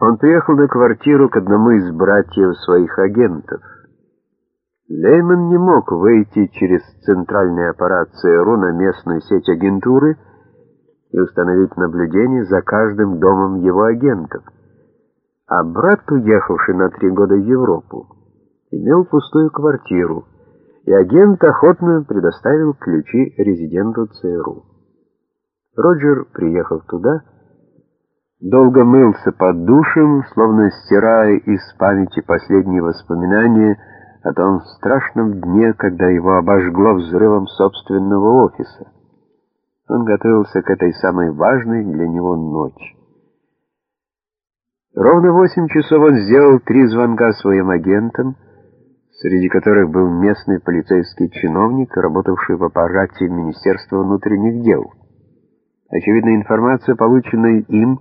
Он приехал на квартиру к одному из братьев своих агентов. Лейман не мог выйти через центральный аппарат ЦРУ на местную сеть агентуры и установить наблюдение за каждым домом его агентов. А брат, уехавший на три года в Европу, имел пустую квартиру, и агент охотно предоставил ключи резиденту ЦРУ. Роджер приехал туда долго мылся под душем, словно стирая из памяти последние воспоминания о том страшном дне, когда его обожгло взрывом собственного офиса. Он готовился к этой самой важной для него ночи. Ровно восемь часов он сделал три звонка своим агентам, среди которых был местный полицейский чиновник, работавший в аппарате Министерства внутренних дел. Очевидно, информация, полученная им,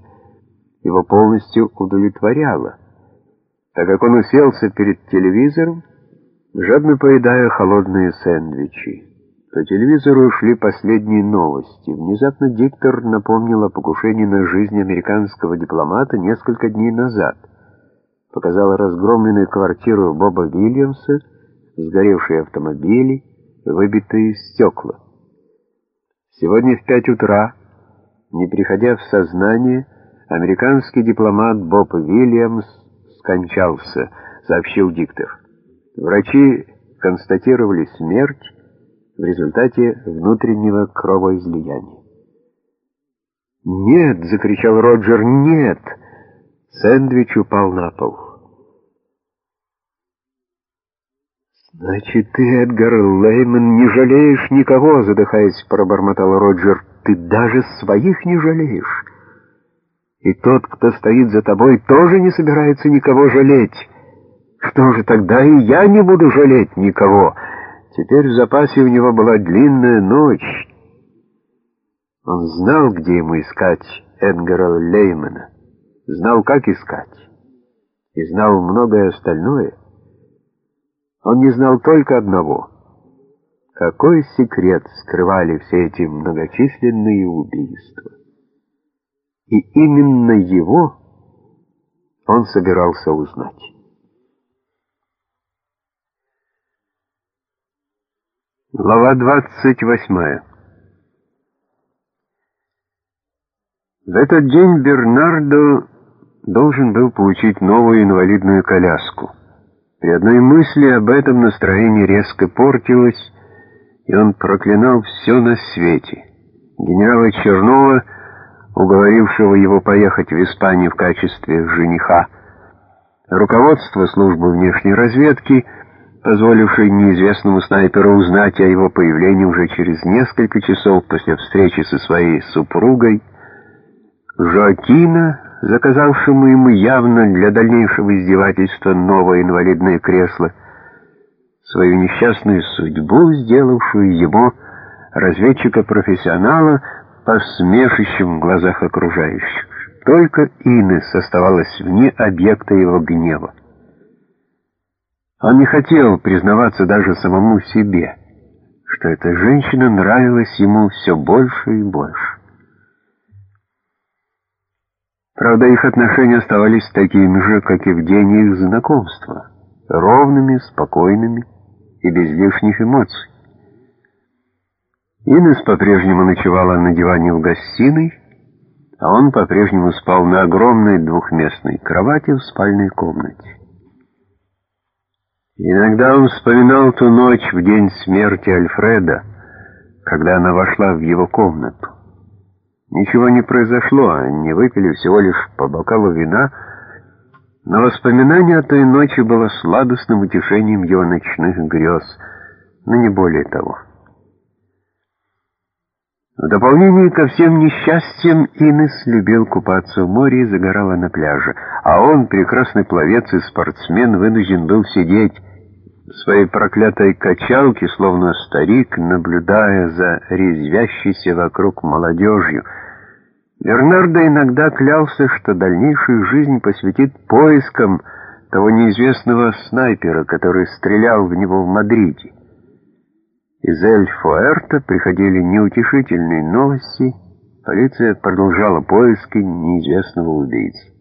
его полностью удовлетворяло, так как он уселся перед телевизором, жадно поедая холодные сэндвичи. По телевизору шли последние новости. Внезапно диктор напомнил о покушении на жизнь американского дипломата несколько дней назад. Показал разгромленную квартиру Боба Вильямса, сгоревшие автомобили, выбитые стекла. Сегодня в пять утра, не приходя в сознание, Американский дипломат Боб Уильямс скончался, сообщил диктор. Врачи констатировали смерть в результате внутреннего кровоизлияния. «Нет!» — закричал Роджер. «Нет!» Сэндвич упал на пол. «Значит, ты, Эдгар Лейман, не жалеешь никого?» — задыхаясь, пробормотал Роджер. «Ты даже своих не жалеешь!» И тот, кто стоит за тобой, тоже не собирается никого жалеть. Что же, тогда и я не буду жалеть никого. Теперь в запасе у него была длинная ночь. Он знал, где ему искать Эдгара Леймана, знал, как искать, и знал многое остальное. Он не знал только одного. Какой секрет скрывали все эти многочисленные убийства? И именно его он собирался узнать. Глава 28 В этот день Бернардо должен был получить новую инвалидную коляску. При одной мысли об этом настроение резко портилось, и он проклинал все на свете. Генерала Чернова уговорившего его поехать в Испанию в качестве жениха, руководство службы внешней разведки, позволившей неизвестному снайперу узнать о его появлении уже через несколько часов после встречи со своей супругой, Жоакина, заказавшему ему явно для дальнейшего издевательства новое инвалидное кресло, свою несчастную судьбу, сделавшую его разведчика-профессионала, посмешищем в глазах окружающих. Только Инес оставалась вне объекта его гнева. Он не хотел признаваться даже самому себе, что эта женщина нравилась ему все больше и больше. Правда, их отношения оставались такими же, как и в день их знакомства, ровными, спокойными и без лишних эмоций. Инес по-прежнему ночевала на диване в гостиной, а он по-прежнему спал на огромной двухместной кровати в спальной комнате. Иногда он вспоминал ту ночь в день смерти Альфреда, когда она вошла в его комнату. Ничего не произошло, они выпили всего лишь по бокалу вина, но воспоминание о той ночи было сладостным утешением его ночных грез, но не более того. В дополнение ко всем несчастьям Инес любил купаться в море и загорала на пляже, а он, прекрасный пловец и спортсмен, вынужден был сидеть в своей проклятой качалке, словно старик, наблюдая за резвящейся вокруг молодежью. Бернардо иногда клялся, что дальнейшую жизнь посвятит поискам того неизвестного снайпера, который стрелял в него в Мадриде. Из Эль-Фуэрто приходили неутешительные новости. Полиция продолжала поиски неизвестного убийцы.